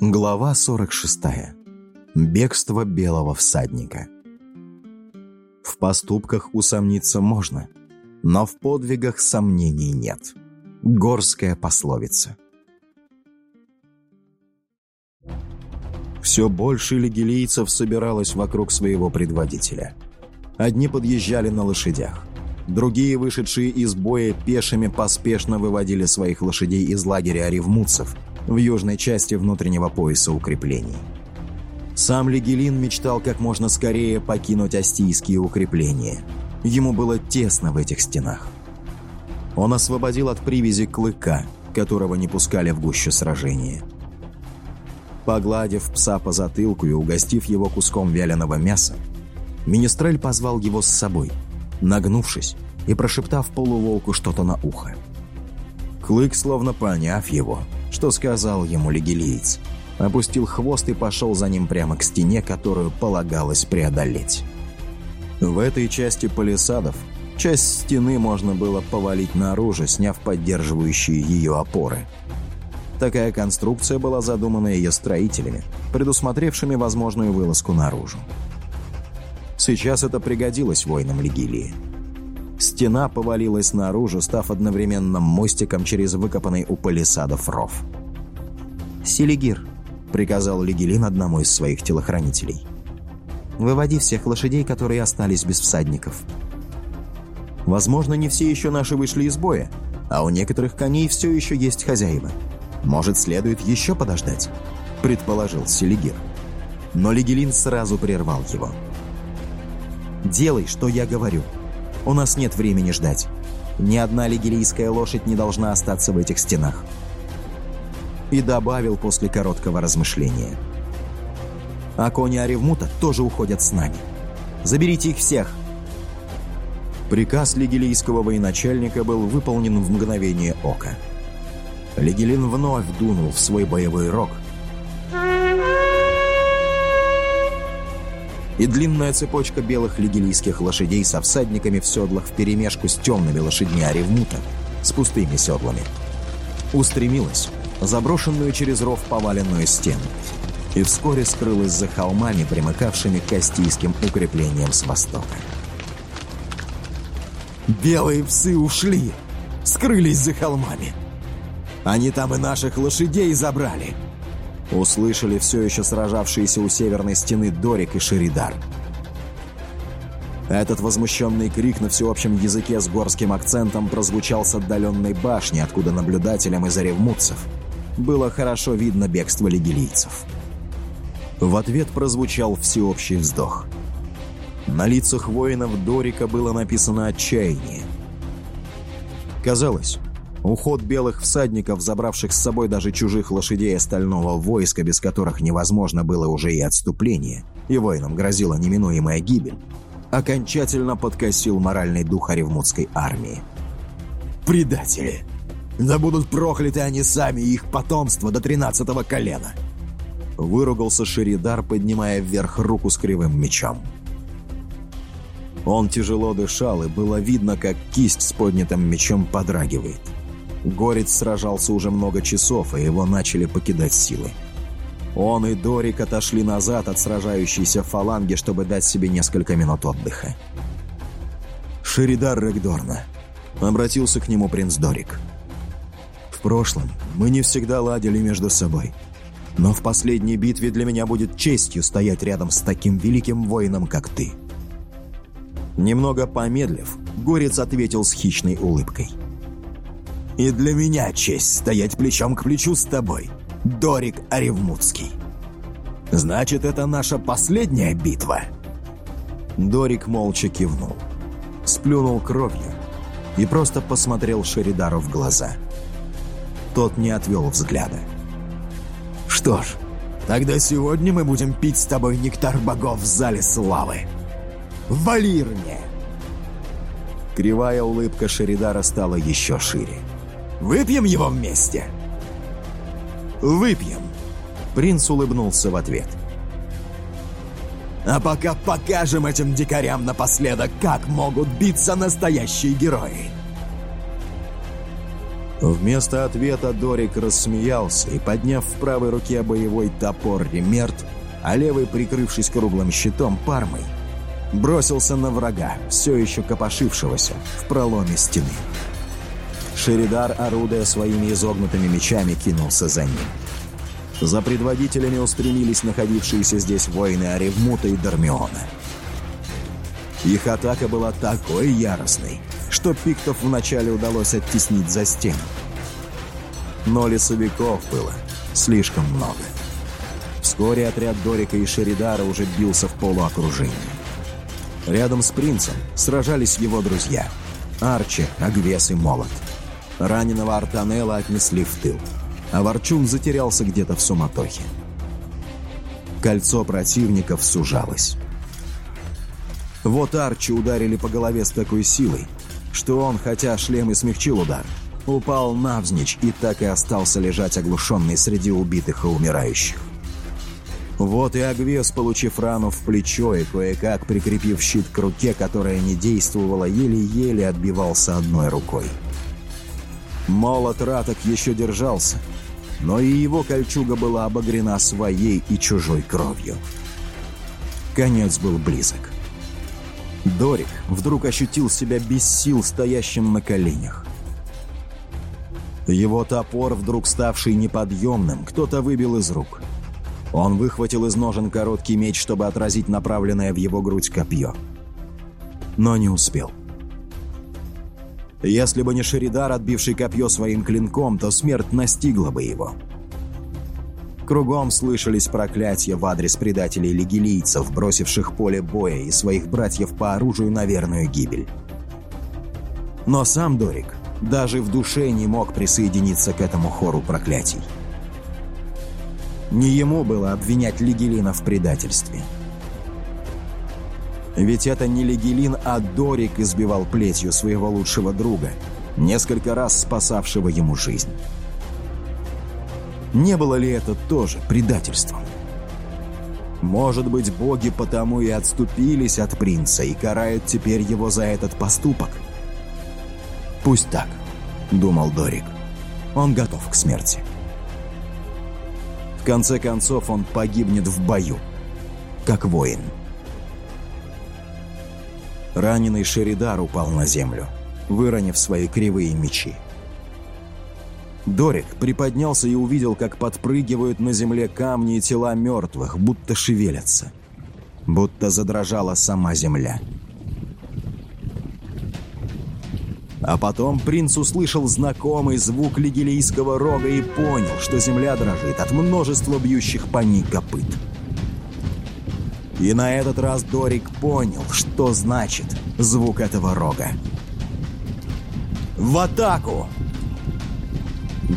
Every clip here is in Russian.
Глава 46. Бегство белого всадника. В поступках усомниться можно, но в подвигах сомнений нет. Горская пословица. Все больше лигилийцев собиралось вокруг своего предводителя. Одни подъезжали на лошадях. Другие, вышедшие из боя пешими, поспешно выводили своих лошадей из лагеря оревмутцев – в южной части внутреннего пояса укреплений. Сам Легелин мечтал как можно скорее покинуть астийские укрепления. Ему было тесно в этих стенах. Он освободил от привязи клыка, которого не пускали в гущу сражения. Погладив пса по затылку и угостив его куском вяленого мяса, Министрель позвал его с собой, нагнувшись и прошептав полуволку что-то на ухо. Клык, словно поняв его, что сказал ему легилиец. Опустил хвост и пошел за ним прямо к стене, которую полагалось преодолеть. В этой части палисадов часть стены можно было повалить наружу, сняв поддерживающие ее опоры. Такая конструкция была задумана ее строителями, предусмотревшими возможную вылазку наружу. Сейчас это пригодилось воинам Легилии. Стена повалилась наружу, став одновременно мостиком через выкопанный у палисадов ров. «Селигир», — приказал Лигелин одному из своих телохранителей. «Выводи всех лошадей, которые остались без всадников». «Возможно, не все еще наши вышли из боя, а у некоторых коней все еще есть хозяева. Может, следует еще подождать?» — предположил Селигир. Но Лигелин сразу прервал его. «Делай, что я говорю», у нас нет времени ждать. Ни одна лигерийская лошадь не должна остаться в этих стенах. И добавил после короткого размышления. А кони Аревмута тоже уходят с нами. Заберите их всех. Приказ лигелийского военачальника был выполнен в мгновение ока. Лигелин вновь дунул в свой боевой рог – и длинная цепочка белых лигилийских лошадей со всадниками в седлах вперемешку с темными лошадьми Оревмута с пустыми седлами. Устремилась заброшенную через ров поваленную стену и вскоре скрылась за холмами, примыкавшими к Кастийским укреплениям с востока. «Белые псы ушли! Скрылись за холмами! Они там и наших лошадей забрали!» Услышали все еще сражавшиеся у северной стены Дорик и Шеридар. Этот возмущенный крик на всеобщем языке с горским акцентом прозвучал с отдаленной башни, откуда наблюдателям из оревмутцев было хорошо видно бегство лигилийцев. В ответ прозвучал всеобщий вздох. На лицах воинов Дорика было написано «отчаяние». Казалось, Уход белых всадников, забравших с собой даже чужих лошадей остального войска, без которых невозможно было уже и отступление, и воинам грозила неминуемая гибель, окончательно подкосил моральный дух Оревмутской армии. «Предатели! Да будут прокляты они сами и их потомство до тринадцатого колена!» Выругался Шеридар, поднимая вверх руку с кривым мечом. Он тяжело дышал, и было видно, как кисть с поднятым мечом подрагивает – Горец сражался уже много часов, и его начали покидать силы. Он и Дорик отошли назад от сражающейся фаланги, чтобы дать себе несколько минут отдыха. «Шеридар Регдорна», — обратился к нему принц Дорик. «В прошлом мы не всегда ладили между собой, но в последней битве для меня будет честью стоять рядом с таким великим воином, как ты». Немного помедлив, Горец ответил с хищной улыбкой — и для меня честь стоять плечом к плечу с тобой, Дорик Оревмутский. Значит, это наша последняя битва?» Дорик молча кивнул, сплюнул кровью и просто посмотрел Шеридару в глаза. Тот не отвел взгляда. «Что ж, тогда сегодня мы будем пить с тобой нектар богов в зале славы. Валирне!» Кривая улыбка Шеридара стала еще шире. Выпьем его вместе?» «Выпьем», — принц улыбнулся в ответ. «А пока покажем этим дикарям напоследок, как могут биться настоящие герои!» Вместо ответа Дорик рассмеялся и, подняв в правой руке боевой топор Ремерт, а левой, прикрывшись круглым щитом Пармой, бросился на врага, все еще копошившегося в проломе стены. Шеридар, орудуя своими изогнутыми мечами, кинулся за ним. За предводителями устремились находившиеся здесь воины Аревмута и Дармиона. Их атака была такой яростной, что пиктов вначале удалось оттеснить за стену. Но лесовиков было слишком много. Вскоре отряд Дорика и Шеридара уже бился в полуокружении. Рядом с принцем сражались его друзья – Арчи, Агвес и Молот. Раненого Артанелла отнесли в тыл, а Ворчун затерялся где-то в суматохе. Кольцо противников сужалось. Вот Арчи ударили по голове с такой силой, что он, хотя шлем и смягчил удар, упал навзничь и так и остался лежать оглушенный среди убитых и умирающих. Вот и Агвес, получив рану в плечо и кое-как прикрепив щит к руке, которая не действовала, еле-еле отбивался одной рукой. Молот Раток еще держался, но и его кольчуга была обогрена своей и чужой кровью. Конец был близок. Дорик вдруг ощутил себя без сил, стоящим на коленях. Его топор, вдруг ставший неподъемным, кто-то выбил из рук. Он выхватил из ножен короткий меч, чтобы отразить направленное в его грудь копье. Но не успел. Если бы не Шеридар, отбивший копье своим клинком, то смерть настигла бы его. Кругом слышались проклятия в адрес предателей лигилийцев, бросивших поле боя и своих братьев по оружию на верную гибель. Но сам Дорик даже в душе не мог присоединиться к этому хору проклятий. Не ему было обвинять Лигелина в предательстве. Ведь это не Лигелин, а Дорик избивал плетью своего лучшего друга, несколько раз спасавшего ему жизнь. Не было ли это тоже предательством? Может быть, боги потому и отступились от принца и карают теперь его за этот поступок? «Пусть так», — думал Дорик. «Он готов к смерти» конце концов он погибнет в бою, как воин. Раненый Шеридар упал на землю, выронив свои кривые мечи. Дорик приподнялся и увидел, как подпрыгивают на земле камни и тела мертвых, будто шевелятся. Будто задрожала сама земля. А потом принц услышал знакомый звук лигилийского рога и понял, что земля дрожит от множества бьющих по ней копыт. И на этот раз Дорик понял, что значит звук этого рога. «В атаку!»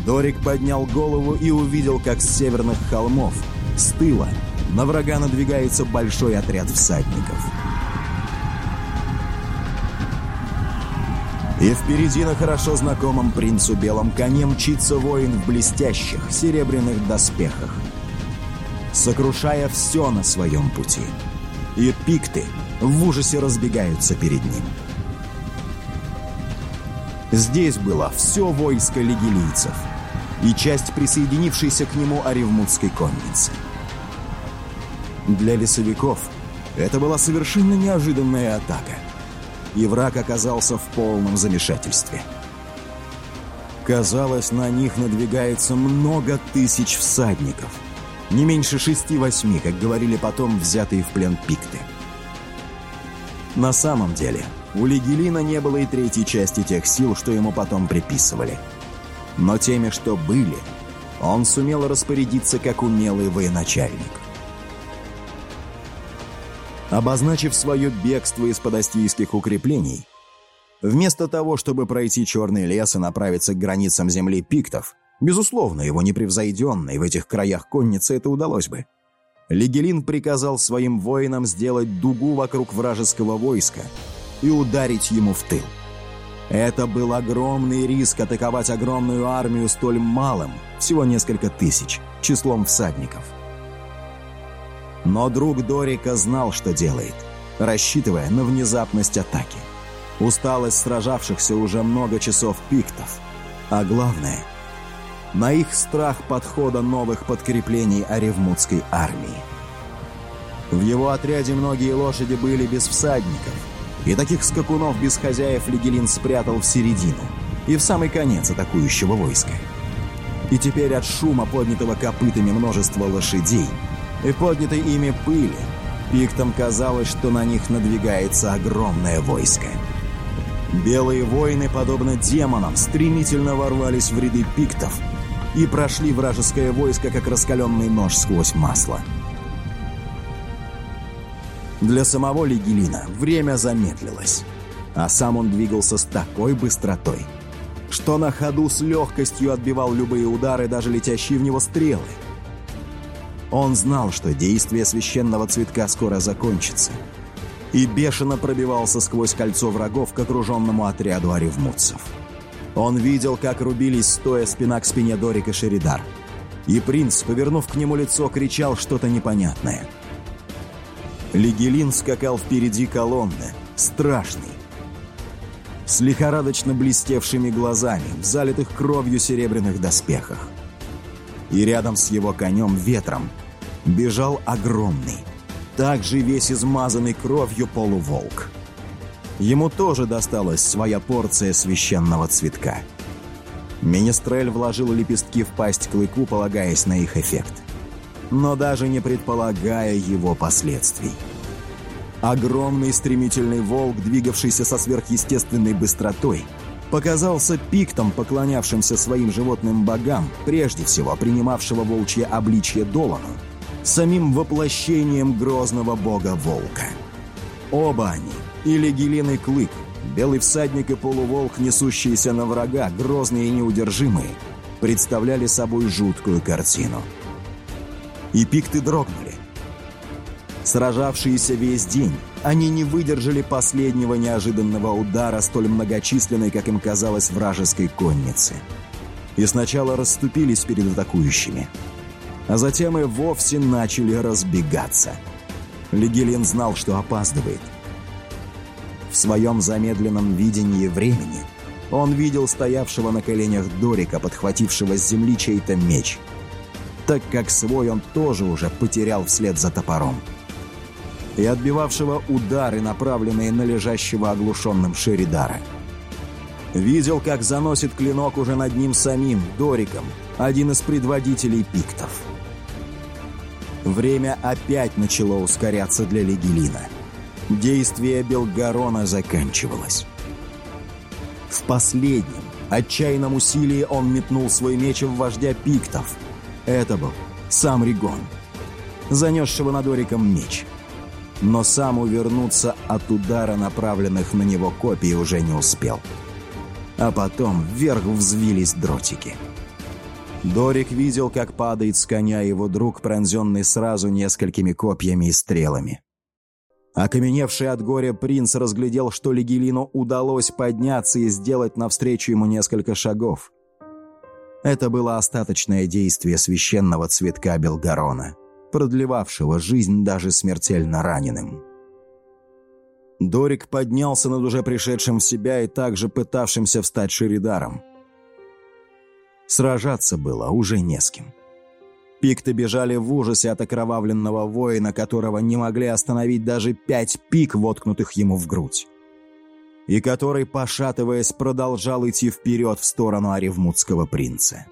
Дорик поднял голову и увидел, как с северных холмов, с тыла, на врага надвигается большой отряд всадников. И впереди на хорошо знакомом принцу белом коне мчится воин в блестящих серебряных доспехах, сокрушая все на своем пути. И пикты в ужасе разбегаются перед ним. Здесь было все войско лигилийцев и часть присоединившейся к нему оревмутской конницы. Для лесовиков это была совершенно неожиданная атака – и враг оказался в полном замешательстве. Казалось, на них надвигается много тысяч всадников. Не меньше шести-восьми, как говорили потом взятые в плен пикты. На самом деле, у Легелина не было и третьей части тех сил, что ему потом приписывали. Но теми, что были, он сумел распорядиться как умелый военачальник. Обозначив свое бегство из-под укреплений, вместо того, чтобы пройти Черный лес и направиться к границам земли пиктов, безусловно, его непревзойденной в этих краях конницы это удалось бы, Легелин приказал своим воинам сделать дугу вокруг вражеского войска и ударить ему в тыл. Это был огромный риск атаковать огромную армию столь малым, всего несколько тысяч, числом всадников – но друг Дорика знал, что делает, рассчитывая на внезапность атаки. Усталость сражавшихся уже много часов пиктов А главное, на их страх подхода новых подкреплений Оревмутской армии. В его отряде многие лошади были без всадников, и таких скакунов без хозяев Легелин спрятал в середину и в самый конец атакующего войска. И теперь от шума, поднятого копытами множества лошадей, и поднятой ими пыли, пиктам казалось, что на них надвигается огромное войско. Белые воины, подобно демонам, стремительно ворвались в ряды пиктов и прошли вражеское войско, как раскаленный нож сквозь масло. Для самого Легелина время замедлилось, а сам он двигался с такой быстротой, что на ходу с легкостью отбивал любые удары, даже летящие в него стрелы. Он знал, что действие священного цветка скоро закончится, и бешено пробивался сквозь кольцо врагов к окруженному отряду оревмутцев. Он видел, как рубились, стоя спина к спине Дорик и Шеридар. И принц, повернув к нему лицо, кричал что-то непонятное – Лигелин скакал впереди колонны, страшный, с лихорадочно блестевшими глазами, в залитых кровью серебряных доспехах. И рядом с его конем ветром бежал огромный, также весь измазанный кровью полуволк. Ему тоже досталась своя порция священного цветка. Министрель вложил лепестки в пасть клыку, полагаясь на их эффект но даже не предполагая его последствий. Огромный стремительный волк, двигавшийся со сверхъестественной быстротой, показался пиктом, поклонявшимся своим животным богам, прежде всего принимавшего волчье обличье Долану, самим воплощением грозного бога волка. Оба они, или Гелин и Клык, белый всадник и полуволк, несущиеся на врага, грозные и неудержимые, представляли собой жуткую картину – и пикты дрогнули. Сражавшиеся весь день, они не выдержали последнего неожиданного удара столь многочисленной, как им казалось, вражеской конницы. И сначала расступились перед атакующими, а затем и вовсе начали разбегаться. Легелин знал, что опаздывает. В своем замедленном видении времени он видел стоявшего на коленях Дорика, подхватившего с земли чей-то меч – так как свой он тоже уже потерял вслед за топором. И отбивавшего удары, направленные на лежащего оглушенным Шеридара. Видел, как заносит клинок уже над ним самим, Дориком, один из предводителей пиктов. Время опять начало ускоряться для Легелина. Действие Белгарона заканчивалось. В последнем, отчаянном усилии он метнул свой меч в вождя пиктов – это был сам Ригон, занесшего над Ориком меч. Но сам увернуться от удара, направленных на него копий, уже не успел. А потом вверх взвились дротики. Дорик видел, как падает с коня его друг, пронзенный сразу несколькими копьями и стрелами. Окаменевший от горя принц разглядел, что Легелину удалось подняться и сделать навстречу ему несколько шагов. Это было остаточное действие священного цветка Белгарона, продлевавшего жизнь даже смертельно раненым. Дорик поднялся над уже пришедшим в себя и также пытавшимся встать Шеридаром. Сражаться было уже не с кем. Пикты бежали в ужасе от окровавленного воина, которого не могли остановить даже пять пик, воткнутых ему в грудь и который, пошатываясь, продолжал идти вперед в сторону Оревмутского принца.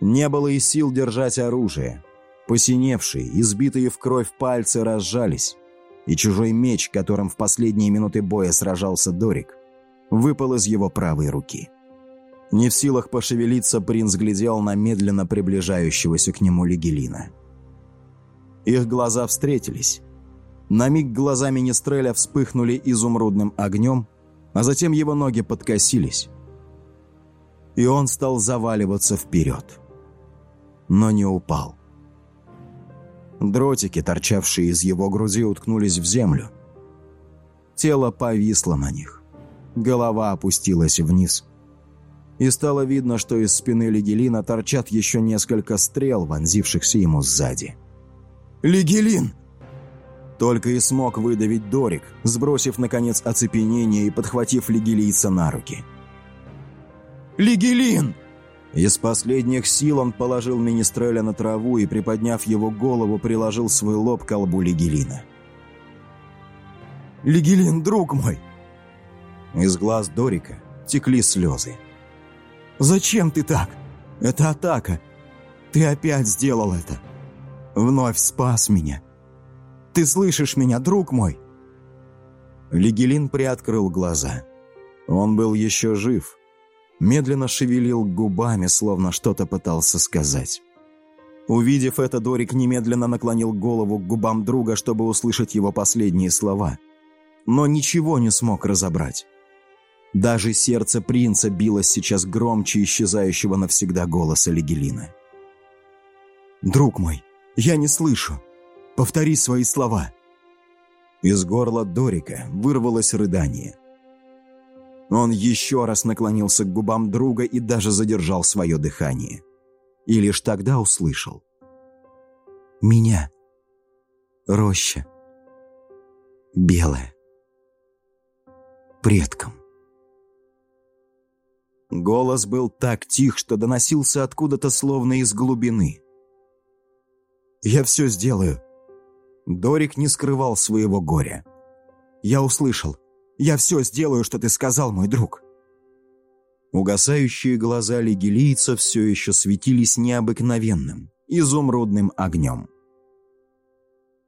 Не было и сил держать оружие. Посиневшие, избитые в кровь пальцы разжались, и чужой меч, которым в последние минуты боя сражался Дорик, выпал из его правой руки. Не в силах пошевелиться, принц глядел на медленно приближающегося к нему Легелина. Их глаза встретились, на миг глаза Министреля вспыхнули изумрудным огнем, а затем его ноги подкосились. И он стал заваливаться вперед. Но не упал. Дротики, торчавшие из его груди, уткнулись в землю. Тело повисло на них. Голова опустилась вниз. И стало видно, что из спины Легелина торчат еще несколько стрел, вонзившихся ему сзади. «Легелин!» Только и смог выдавить Дорик, сбросив, наконец, оцепенение и подхватив легилийца на руки. Лигелин!» Из последних сил он положил Министреля на траву и, приподняв его голову, приложил свой лоб к колбу Лигелина. «Лигелин, друг мой!» Из глаз Дорика текли слезы. «Зачем ты так? Это атака. Ты опять сделал это. Вновь спас меня. Ты слышишь меня, друг мой?» Лигелин приоткрыл глаза. Он был еще жив. Медленно шевелил губами, словно что-то пытался сказать. Увидев это, Дорик немедленно наклонил голову к губам друга, чтобы услышать его последние слова. Но ничего не смог разобрать. Даже сердце принца билось сейчас громче исчезающего навсегда голоса Лигелина. «Друг мой, я не слышу. Повтори свои слова». Из горла Дорика вырвалось рыдание. Он еще раз наклонился к губам друга и даже задержал свое дыхание. И лишь тогда услышал. «Меня. Роща. Белая. Предком». Голос был так тих, что доносился откуда-то словно из глубины. «Я все сделаю. Дорик не скрывал своего горя. «Я услышал. Я все сделаю, что ты сказал, мой друг». Угасающие глаза лигилийца все еще светились необыкновенным, изумрудным огнем.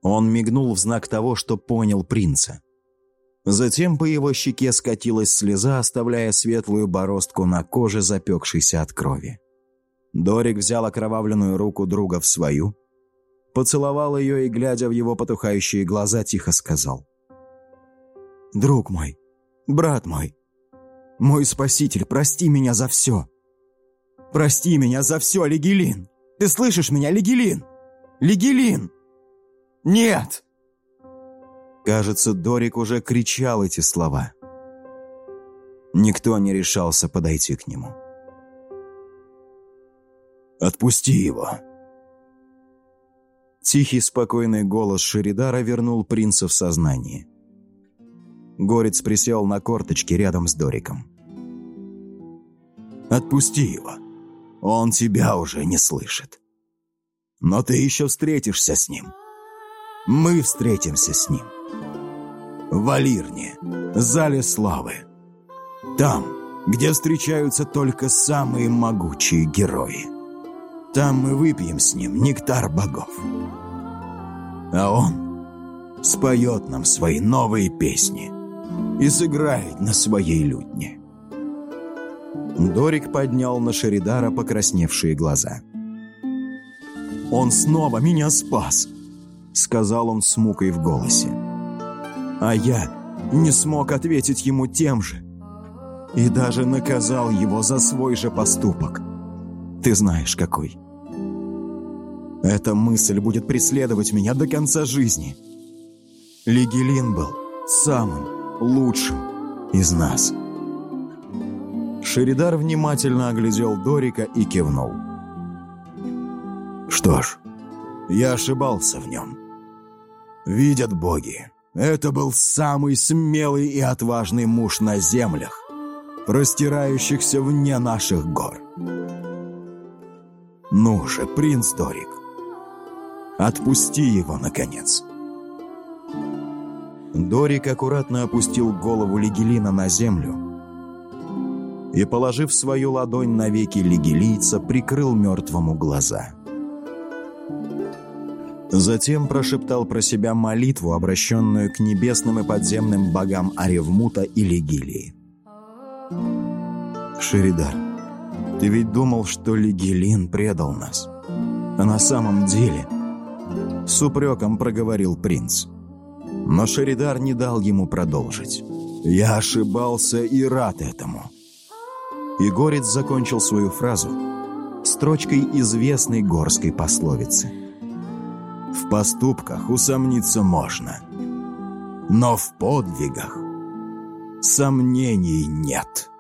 Он мигнул в знак того, что понял принца. Затем по его щеке скатилась слеза, оставляя светлую бороздку на коже, запекшейся от крови. Дорик взял окровавленную руку друга в свою, поцеловал ее и, глядя в его потухающие глаза, тихо сказал. «Друг мой, брат мой, мой спаситель, прости меня за все. Прости меня за все, Лигелин. Ты слышишь меня, Лигелин? Лигелин! Нет!» Кажется, Дорик уже кричал эти слова. Никто не решался подойти к нему. «Отпусти его!» Тихий, спокойный голос Шеридара вернул принца в сознание. Горец присел на корточки рядом с Дориком. «Отпусти его. Он тебя уже не слышит. Но ты еще встретишься с ним. Мы встретимся с ним. В Алирне, зале славы. Там, где встречаются только самые могучие герои». Там мы выпьем с ним нектар богов. А он споет нам свои новые песни и сыграет на своей лютне. Дорик поднял на Шеридара покрасневшие глаза. «Он снова меня спас!» — сказал он с мукой в голосе. А я не смог ответить ему тем же и даже наказал его за свой же поступок. Ты знаешь, какой. Эта мысль будет преследовать меня до конца жизни. Лигелин был самым лучшим из нас. Шеридар внимательно оглядел Дорика и кивнул. Что ж, я ошибался в нем. Видят боги, это был самый смелый и отважный муж на землях, простирающихся вне наших гор. Ну же, принц Дорик, Отпусти его, наконец!» Дорик аккуратно опустил голову Лигелина на землю и, положив свою ладонь на веки лигелийца, прикрыл мертвому глаза. Затем прошептал про себя молитву, обращенную к небесным и подземным богам Аревмута и Лигилии. «Шеридар, ты ведь думал, что Лигелин предал нас, а на самом деле...» С упреком проговорил принц. Но Шеридар не дал ему продолжить. «Я ошибался и рад этому». И Горец закончил свою фразу строчкой известной горской пословицы. «В поступках усомниться можно, но в подвигах сомнений нет».